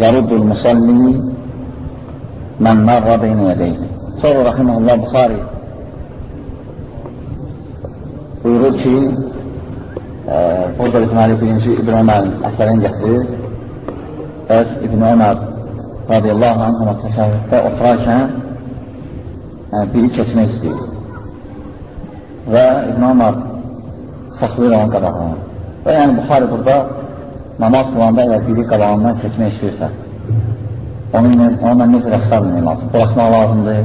yarudul musalli mən mərra beynə yədəydi. Sonra Rahimullah Buxari buyurur ki, e, burada deməli birinci İbn Ömərin əsərini gətirir. Bəs İbn Ömər radiyallahu anh təşəhhüddə oturarkən yəni, biri keçmək istəyir. Və İbn Ömər saxlayır onun qabağını. Və yəni Buxari burada namaz qılanda əgər biri qabağından keçmək istəyirsə, onu onunla necə rəftar etmək lazım? Buraxmaq lazımdır,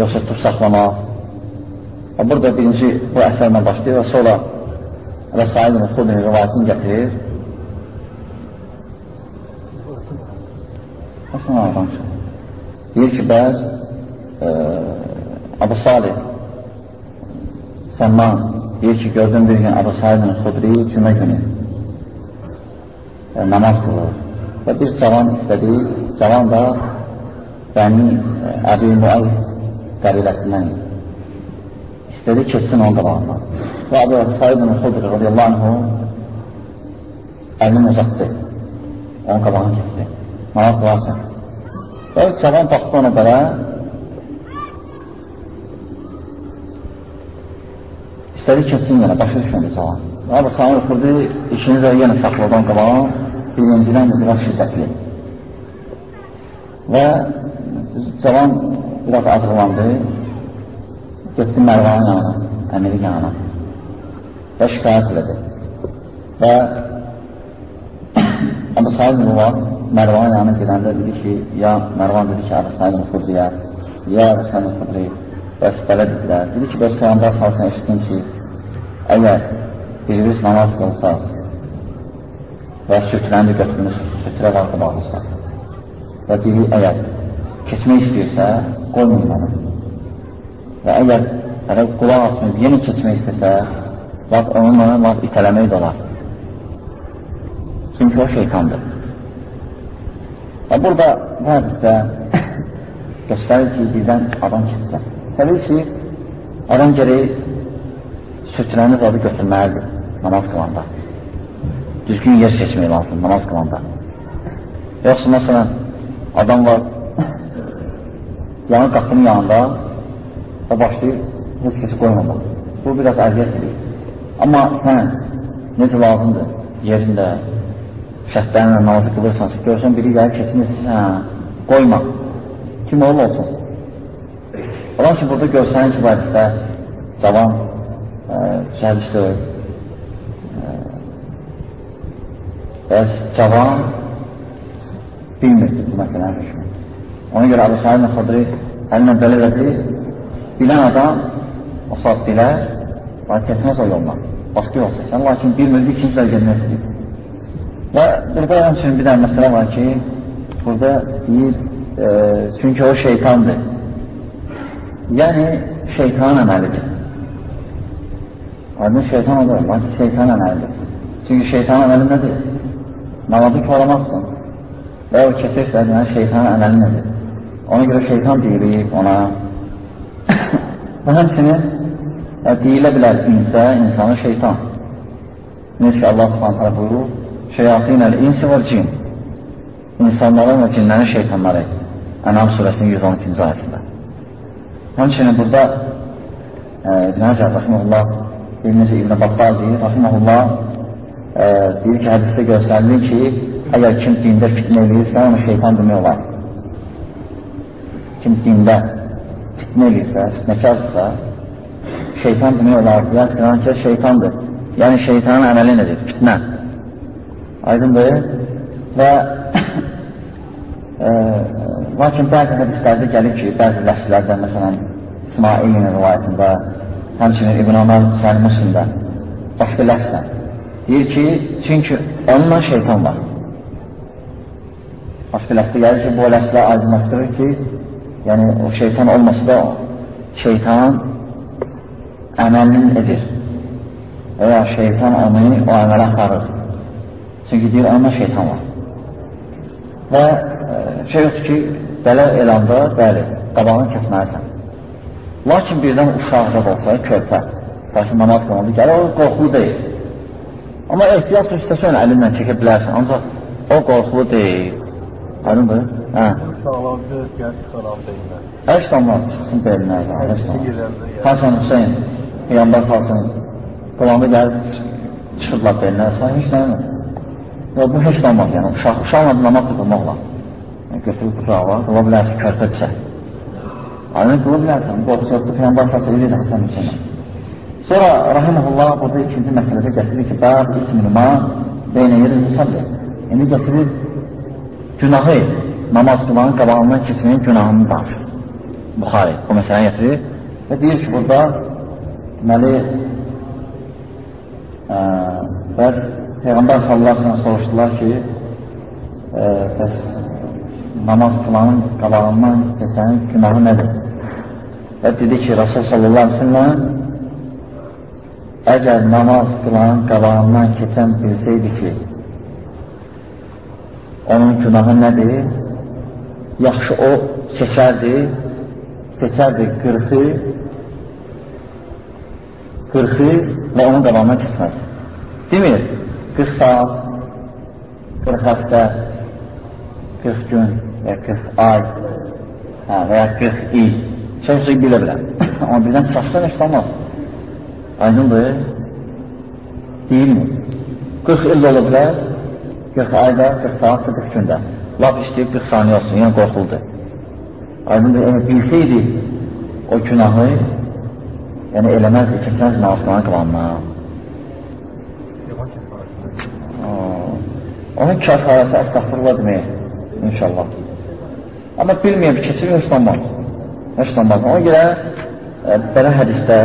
yoxsa tutub saxlamaq. Burada birinci bu əsərlə başlayır və sonra Rəsaid-i Xudri rivayətini gətirir. Aslında danışır. Deyir ki, bəz e, Abu Salih Səmman deyir ki, gördüm bir gün Abu Salih Xudri cümə günü namaz qılır. Və bir cavan istədi, cavan da Bəni Əbi Muayy qəbiləsindən istədi, keçsin onun qabağından. Və Əbu Said ibn Xudri radiyallahu anhu əlini uzatdı, onun qabağını keçdi. Namaz qılarkən. Və cavan baxdı ona belə, istədi keçsin yenə, başı düşmədi cavan. Və Əbu Said oturdu, işini də yenə saxladı onun qabağını, birincidən də biraz şiddətli. Və cavan biraz acıqlandı, getdi Mərvanın yanına, əmirin yanına və şikayət elədi. Və Əbu Said Muvar Mərvanın yanına gedəndə dedi ki, ya Mərvan dedi ki, Əbu Said Xudriyə, ya Əbu Said Xudri, bəs belə dedilər. Dedi ki, bəs Peyyambar salsın eşitdim ki, əgər biriniz namaz qılsaz və sütrəni götürmüş, sütrə qalqı bağlısa və biri əgər keçmək istəyirsə, qoymayın mənə. Və əgər hələ qulaq asmayıb, yeni keçmək istəsə, laf onunla laf itələmək də olar. Çünki o şeytandır. Və burada bu hədisdə göstərir ki, birdən adam keçsə. Təbii ki, adam gərək sütrəniz adı götürməlidir namaz qılanda. Düzgün yer seçmək lazım namaz qılanda. Yoxsa, məsələn, adam var, yanı qapının yanında və başlayır heç kəsi qoymamaq. Bu, biraz əziyyət edir. Amma sən necə lazımdır yerində şəhətlərinlə namazı qılırsansa, görsən biri gəlib keçinirsə, hə, qoyma. Kim olur olsun. Olan ki, burada görsənin ki, vərisdə cavan, gəlişdir, bəs cavan bilmirdi bu məsələnin hükmü. Ona görə Əbu Sa'id Xudri əlinlə belə elədi, bilən adam o saat bilər, lakin keçməz o yolla, başqa yol seçən, lakin bilmirdi ikincilər gəlmək istəyir. Və burada həmçinin bir dənə məsələ var ki, burada deyir, e, çünki o şeytandır. Yəni, şeytan əməlidir. Aydın şeytan olur, lakin şeytan əməlidir. Çünki şeytan əməli nədir? Namazı koramaqsın. Və o keçirsə, yəni şeytan əməli nədir? Ona görə şeytan deyirik ona. Və həmsinin e, deyilə bilər insə, insanı şeytan. Necə ki, Allah subhanətlə buyurur, şeyatinəl insi və cin. İnsanların və cinlərin şeytanları. Ənam surəsinin 112-ci ayəsində. Həmçinin burada e, İbn Həcər Rəhməlullah İbn-i İbn Battal deyir, Rəhməlullah e, deyir ki, hədisdə göstərilir ki, əgər kim dində fitnə eləyirsə, onu şeytan demək olar kim dində fitnə edirsə, fitnəkardırsa, şeytan demək olar, yəni filankə şeytandır. Yəni şeytanın əməli nədir? Fitnə. Aydındır. Və e, lakin bəzi hədislərdə gəlir ki, bəzi ləhslərdə, məsələn, İsmailin rivayətində, həmçinin İbn Ömər Səni Müslimdə, başqa ləhslə, deyir ki, çünki onunla şeytan var. Başqa ləhsdə gəlir ki, bu ləhslə aydınlaşdırır ki, yəni o şeytan olmasa da şeytan əməlini edir və ya şeytan onu o əmələ aparır. Çünki deyir, onunla şeytan var. Və e, şey yoxdur ki, belə elanda, bəli, qabağını kəsməlisən. Lakin birdən uşaqda olsa, körpə, başı namaz qılanda gəlir, o qorxulu deyil. Amma ehtiyat istəsən əlindən çəkə bilərsən, ancaq o qorxulu deyil. Aydındır? Hə. Uşaqlar bir gəl çıxaram deyirlər. Heç olmaz, çıxsın olmaz. Hasan Hüseyin, Peyğəmbər salsın, qulanda gəlib çıxırlar belinə, sən heç nə olmaz. Yox, bu heç olmaz, yəni uşaq, uşaqla namaz qılmaq olar. Yəni, götürüb qucağa, qıla bilərsin körpədirsə. Aynen qıla bilərsən, qorxusu Peyğəmbər salsın, edir Hasan Hüseyin. Sonra Rahimullah burada ikinci məsələdə gətirir ki, bəb isminuma beynə yeri müsalli. Yəni gətirir günahı namaz qılanın qabağından keçməyin günahını danışır. Buxari bu məsələni gətirir və deyir ki, burada deməli ə, bəs Peyğəmbər sallallahu aleyhi soruşdular ki, ə, bəs namaz qılanın qabağından keçənin günahı nədir? Və dedi ki, Rasul sallallahu aleyhi əgər namaz qılanın qabağından keçən bilsəydi ki, onun günahı nədir? Yaxşı o seçərdi, seçərdi 40-ı, 40-ı və onun qabağından keçməz. Demir, 40 saat, 40 həftə, 40 gün və 40 ay hə, və ya 40 il. Şey şey bilə bilər. Amma birdən çaşdan heç olmaz. Aydındır. Deyilmi? 40 il ola bilər, 40 ayda, 40 saat, 40 gündə. Laf istəyib 40 saniyə olsun, yəni qorxuldu. Aydındır, yəni bilsəydi o günahı, yəni eləməzdi, keçməz namazlanan qılandan. Onun kəfarəsi əstəxfirullah demək, inşallah. Amma bilməyəm, keçir. Heç olmaz. Ona görə e, belə hədisdə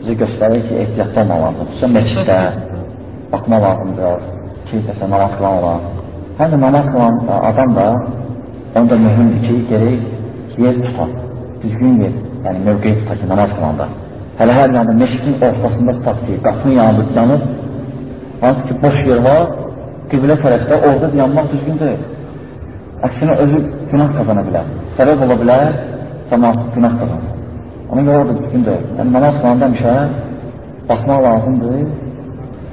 bizə göstərir ki, ehtiyatlı olmaq lazım. Xüsusən meçiddə baxma lazımdır ki, məsələn, namaz qılan olan. Həm də namaz qılan adam da onda mühümdür ki, gerək yer tutar, düzgün yer, yəni mövqeyi tutar ki, namaz qılanda. Hələ hər yanda meşidin ortasında tutar ki, qapının yanında yanır, hansı ki, boş yer var, qiblə tərəfdə orada yanmaq düzgün deyil. Əksinə özü günah qazana bilər. Səbəb ola bilər, cəmaat günah qazansın. Ona görə orada düzgün deyil. Yəni, namaz qılanda həmişə baxmaq lazımdır,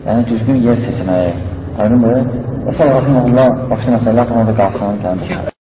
yəni düzgün yer seçməyi. Aydındır? Və sonra, rəhməlullah, başqa məsələlər orada qalsın, gəlmişdir.